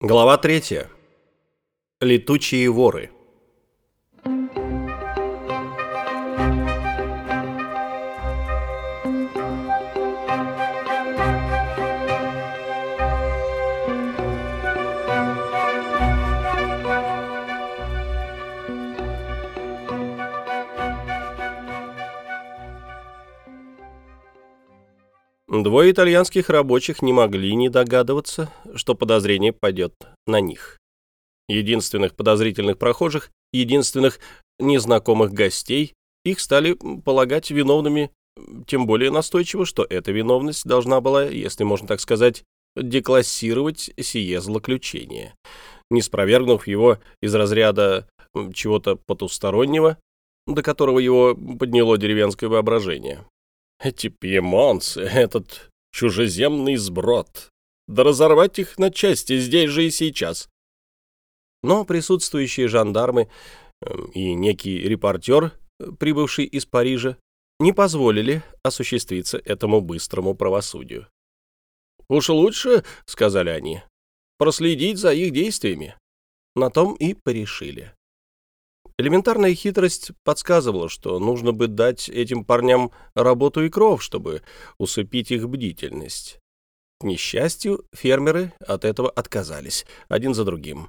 Глава 3. Летучие воры. Двое итальянских рабочих не могли не догадываться, что подозрение пойдет на них. Единственных подозрительных прохожих, единственных незнакомых гостей, их стали полагать виновными, тем более настойчиво, что эта виновность должна была, если можно так сказать, деклассировать сие злоключение, не спровергнув его из разряда чего-то потустороннего, до которого его подняло деревенское воображение. Эти пьемонцы, этот чужеземный сброд. Да разорвать их на части здесь же и сейчас. Но присутствующие жандармы эм, и некий репортер, прибывший из Парижа, не позволили осуществиться этому быстрому правосудию. «Уж лучше, — сказали они, — проследить за их действиями». На том и порешили. Элементарная хитрость подсказывала, что нужно бы дать этим парням работу и кров, чтобы усыпить их бдительность. К несчастью, фермеры от этого отказались, один за другим.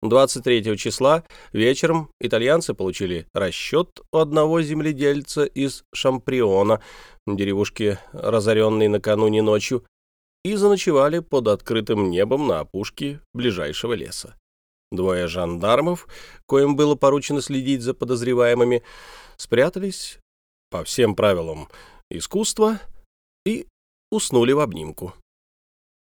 23 числа вечером итальянцы получили расчет у одного земледельца из Шамприона, деревушки, разоренной накануне ночью, и заночевали под открытым небом на опушке ближайшего леса. Двое жандармов, коим было поручено следить за подозреваемыми, спрятались по всем правилам искусства и уснули в обнимку.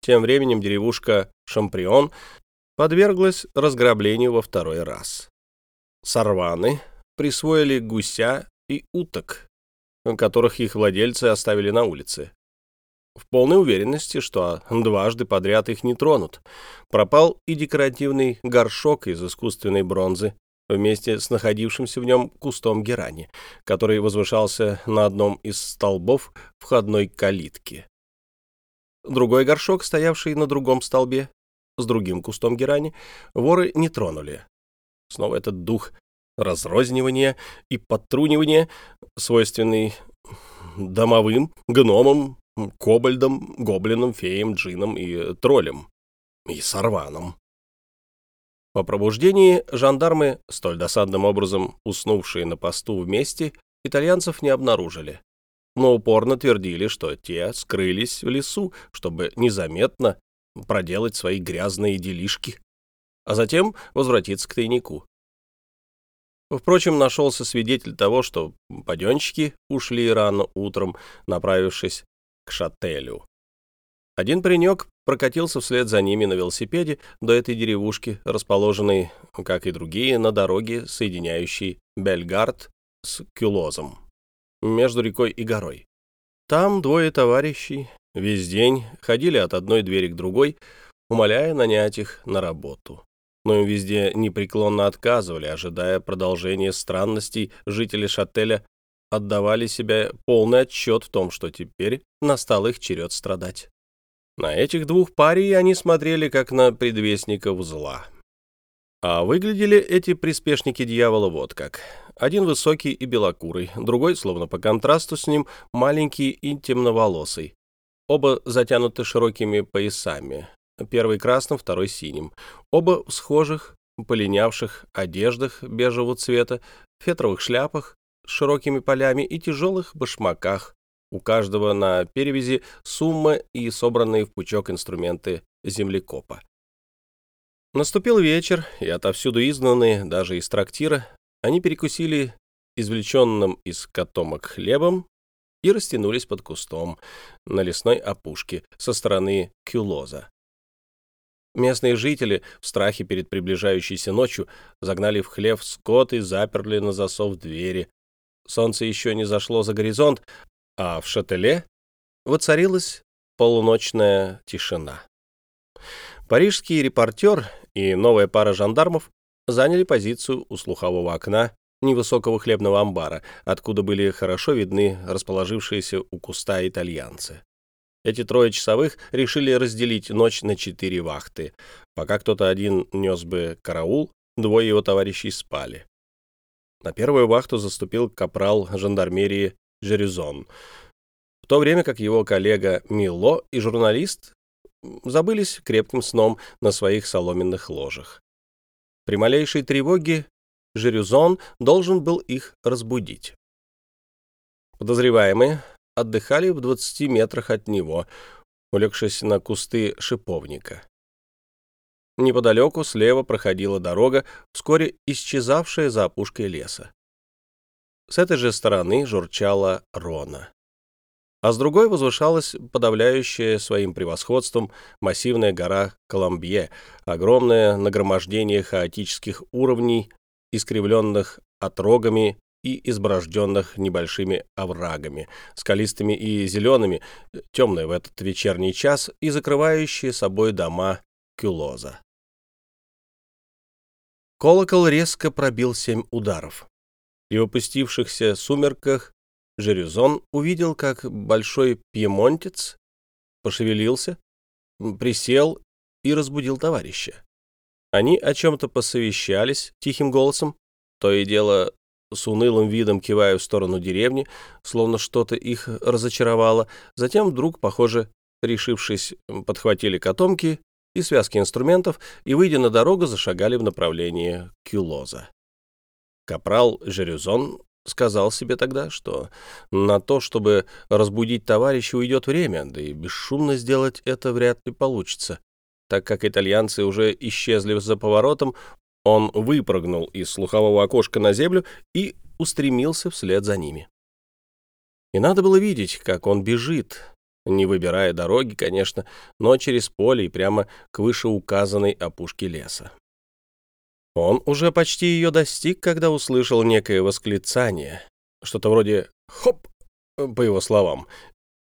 Тем временем деревушка Шамприон подверглась разграблению во второй раз. Сорваны присвоили гуся и уток, которых их владельцы оставили на улице в полной уверенности, что дважды подряд их не тронут. Пропал и декоративный горшок из искусственной бронзы вместе с находившимся в нем кустом герани, который возвышался на одном из столбов входной калитки. Другой горшок, стоявший на другом столбе, с другим кустом герани, воры не тронули. Снова этот дух разрознивания и подтрунивания, свойственный домовым, гномам, кобальдом, гоблином, феем, джином и троллем. И сорваном. По пробуждении жандармы, столь досадным образом уснувшие на посту вместе, итальянцев не обнаружили, но упорно твердили, что те скрылись в лесу, чтобы незаметно проделать свои грязные делишки, а затем возвратиться к тайнику. Впрочем, нашелся свидетель того, что паденщики ушли рано утром, направившись к шателю. Один паренек прокатился вслед за ними на велосипеде до этой деревушки, расположенной, как и другие, на дороге, соединяющей Бельгард с Кюлозом, между рекой и горой. Там двое товарищей весь день ходили от одной двери к другой, умоляя нанять их на работу. Но им везде непреклонно отказывали, ожидая продолжения странностей жители Шателя отдавали себе полный отчет в том, что теперь настал их черед страдать. На этих двух парей они смотрели как на предвестников зла. А выглядели эти приспешники дьявола вот как. Один высокий и белокурый, другой, словно по контрасту с ним, маленький и темноволосый. Оба затянуты широкими поясами, первый красным, второй синим. Оба в схожих, полинявших одеждах бежевого цвета, фетровых шляпах, с широкими полями и тяжелых башмаках. У каждого на перевязи сумма и собранные в пучок инструменты землекопа. Наступил вечер, и отовсюду изгнанные, даже из трактира, они перекусили извлеченным из котомок хлебом и растянулись под кустом на лесной опушке со стороны Кюлоза. Местные жители в страхе перед приближающейся ночью загнали в хлев скот и заперли на засов двери, Солнце еще не зашло за горизонт, а в шателе воцарилась полуночная тишина. Парижский репортер и новая пара жандармов заняли позицию у слухового окна невысокого хлебного амбара, откуда были хорошо видны расположившиеся у куста итальянцы. Эти трое часовых решили разделить ночь на четыре вахты. Пока кто-то один нес бы караул, двое его товарищей спали. На первую вахту заступил капрал жандармерии Жерюзон, в то время как его коллега Мило и журналист забылись крепким сном на своих соломенных ложах. При малейшей тревоге Жерюзон должен был их разбудить. Подозреваемые отдыхали в 20 метрах от него, улегшись на кусты шиповника. Неподалеку слева проходила дорога, вскоре исчезавшая за опушкой леса. С этой же стороны журчала Рона. А с другой возвышалась подавляющая своим превосходством массивная гора Коломбье, огромное нагромождение хаотических уровней, искривленных отрогами и изброжденных небольшими оврагами, скалистыми и зелеными, темные в этот вечерний час и закрывающие собой дома Кюлоза. Колокол резко пробил семь ударов, и в опустившихся сумерках Жерюзон увидел, как большой пьемонтец пошевелился, присел и разбудил товарища. Они о чем-то посовещались тихим голосом, то и дело с унылым видом кивая в сторону деревни, словно что-то их разочаровало. Затем вдруг, похоже, решившись, подхватили котомки и связки инструментов и, выйдя на дорогу, зашагали в направлении Кюлоза. Капрал Жерюзон сказал себе тогда, что на то, чтобы разбудить товарища, уйдет время, да и бесшумно сделать это вряд ли получится. Так как итальянцы уже исчезли за поворотом, он выпрыгнул из слухового окошка на землю и устремился вслед за ними. И надо было видеть, как он бежит, не выбирая дороги, конечно, но через поле и прямо к вышеуказанной опушке леса. Он уже почти ее достиг, когда услышал некое восклицание, что-то вроде «хоп», по его словам,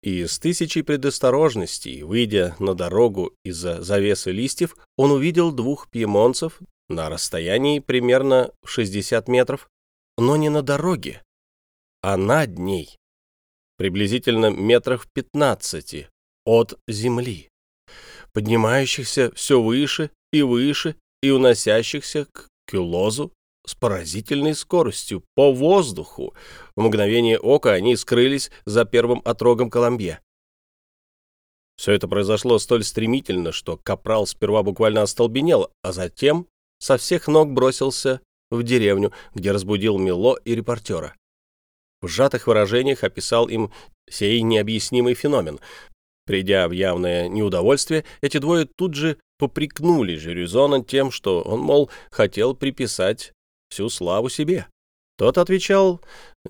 и с тысячей предосторожностей, выйдя на дорогу из-за завесы листьев, он увидел двух пьемонцев на расстоянии примерно 60 метров, но не на дороге, а над ней приблизительно метров пятнадцати от земли, поднимающихся все выше и выше и уносящихся к Кюлозу с поразительной скоростью по воздуху. В мгновение ока они скрылись за первым отрогом Коломбье. Все это произошло столь стремительно, что Капрал сперва буквально остолбенел, а затем со всех ног бросился в деревню, где разбудил Мило и репортера в сжатых выражениях описал им сей необъяснимый феномен. Придя в явное неудовольствие, эти двое тут же попрекнули Жерюзона тем, что он, мол, хотел приписать всю славу себе. Тот отвечал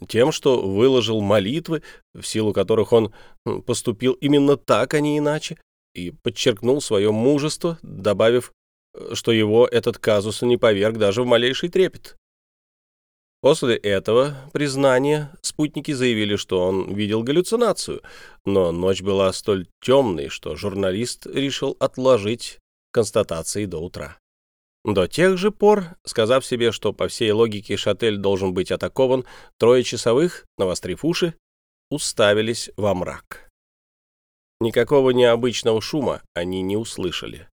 тем, что выложил молитвы, в силу которых он поступил именно так, а не иначе, и подчеркнул свое мужество, добавив, что его этот казус не поверг даже в малейший трепет. После этого признания спутники заявили, что он видел галлюцинацию, но ночь была столь темной, что журналист решил отложить констатации до утра. До тех же пор, сказав себе, что по всей логике шатель должен быть атакован, трое часовых, навострив уши, уставились во мрак. Никакого необычного шума они не услышали.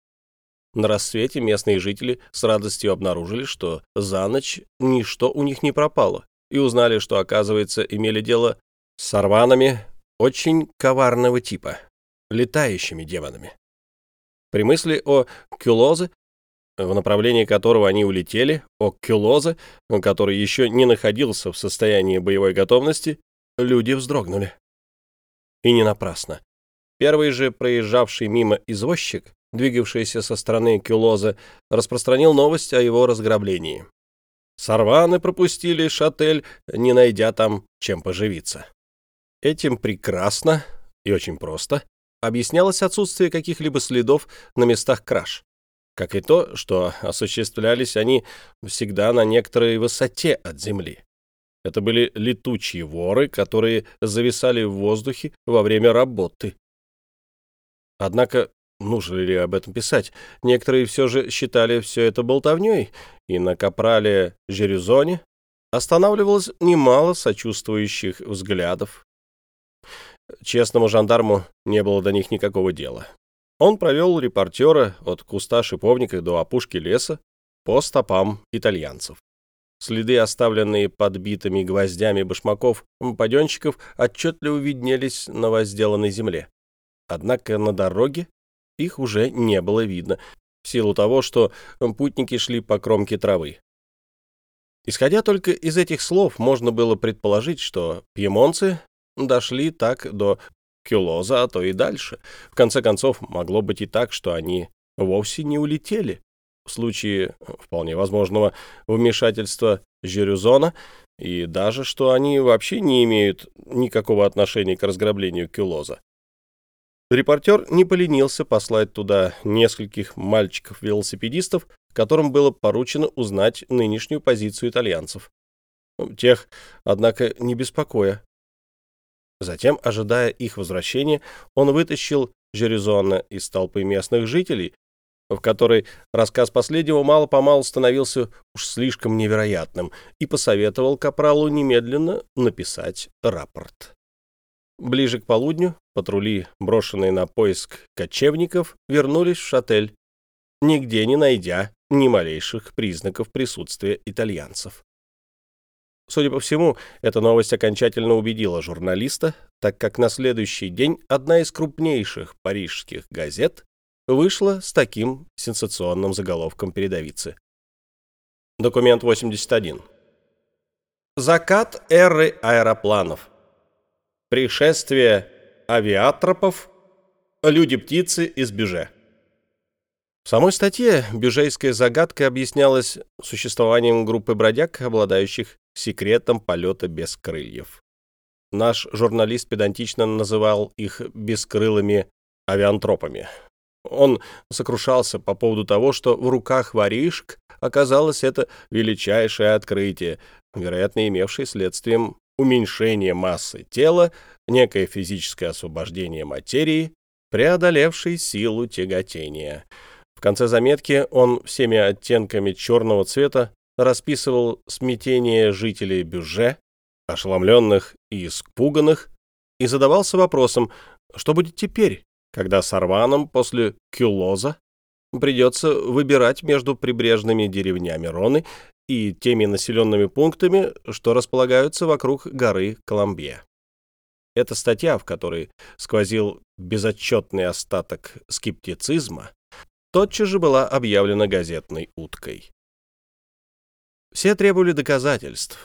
На рассвете местные жители с радостью обнаружили, что за ночь ничто у них не пропало, и узнали, что, оказывается, имели дело с сорванами очень коварного типа, летающими демонами. При мысли о Кюлозе, в направлении которого они улетели, о Кюлозе, который еще не находился в состоянии боевой готовности, люди вздрогнули. И не напрасно. Первый же проезжавший мимо извозчик двигавшийся со стороны Кюлоза, распространил новость о его разграблении. Сорваны пропустили шатель, не найдя там чем поживиться. Этим прекрасно и очень просто объяснялось отсутствие каких-либо следов на местах краж, как и то, что осуществлялись они всегда на некоторой высоте от земли. Это были летучие воры, которые зависали в воздухе во время работы. Однако Нужно ли об этом писать? Некоторые все же считали все это болтовней, и на капрале Жерюзоне останавливалось немало сочувствующих взглядов. честному жандарму не было до них никакого дела. Он провел репортера от куста шиповника до опушки леса по стопам итальянцев. Следы, оставленные подбитыми гвоздями башмаков паденщиков, отчетливо виднелись на возделанной земле. Однако на дороге их уже не было видно, в силу того, что путники шли по кромке травы. Исходя только из этих слов, можно было предположить, что пьемонцы дошли так до Кюлоза, а то и дальше. В конце концов, могло быть и так, что они вовсе не улетели. В случае вполне возможного вмешательства Жюрюзона, и даже что они вообще не имеют никакого отношения к разграблению Кюлоза. Репортер не поленился послать туда нескольких мальчиков-велосипедистов, которым было поручено узнать нынешнюю позицию итальянцев. Тех, однако, не беспокоя. Затем, ожидая их возвращения, он вытащил Жерезона из толпы местных жителей, в которой рассказ последнего мало-помалу становился уж слишком невероятным, и посоветовал Капралу немедленно написать рапорт. Ближе к полудню патрули, брошенные на поиск кочевников, вернулись в шатель, нигде не найдя ни малейших признаков присутствия итальянцев. Судя по всему, эта новость окончательно убедила журналиста, так как на следующий день одна из крупнейших парижских газет вышла с таким сенсационным заголовком передовицы. Документ 81. Закат эры аэропланов. Пришествие авиатропов. Люди-птицы из Бюже. В самой статье бюжейская загадка объяснялась существованием группы бродяг, обладающих секретом полета без крыльев. Наш журналист педантично называл их бескрылыми авиантропами. Он сокрушался по поводу того, что в руках воришек оказалось это величайшее открытие, вероятно, имевшее следствием уменьшение массы тела, некое физическое освобождение материи, преодолевшей силу тяготения — конце заметки он всеми оттенками черного цвета расписывал смятение жителей Бюже, ошеломленных и испуганных, и задавался вопросом, что будет теперь, когда Сарваном после Кюлоза придется выбирать между прибрежными деревнями Роны и теми населенными пунктами, что располагаются вокруг горы Коломбье. Эта статья, в которой сквозил безотчетный остаток скептицизма, тотчас же была объявлена газетной уткой. Все требовали доказательств,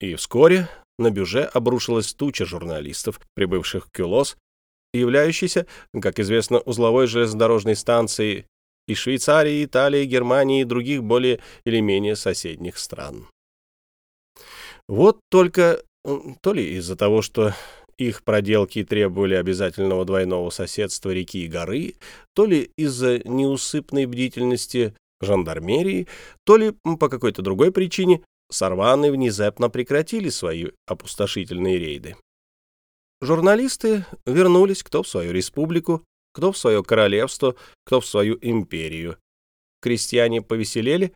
и вскоре на бюже обрушилась туча журналистов, прибывших в Кюлос, являющейся, как известно, узловой железнодорожной станцией из Швейцарии, Италии, Германии и других более или менее соседних стран. Вот только то ли из-за того, что их проделки требовали обязательного двойного соседства реки и горы, то ли из-за неусыпной бдительности жандармерии, то ли по какой-то другой причине сорваны внезапно прекратили свои опустошительные рейды. Журналисты вернулись кто в свою республику, кто в свое королевство, кто в свою империю. Крестьяне повеселели.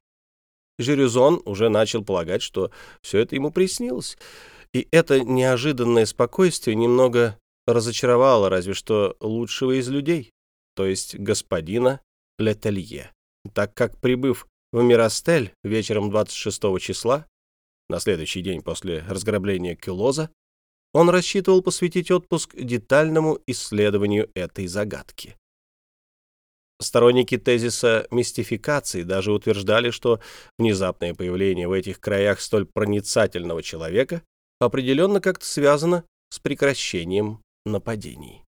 Жерюзон уже начал полагать, что все это ему приснилось — и это неожиданное спокойствие немного разочаровало разве что лучшего из людей, то есть господина Летелье, так как, прибыв в Миростель вечером 26 числа, на следующий день после разграбления Кюлоза, он рассчитывал посвятить отпуск детальному исследованию этой загадки. Сторонники тезиса мистификации даже утверждали, что внезапное появление в этих краях столь проницательного человека определенно как-то связано с прекращением нападений.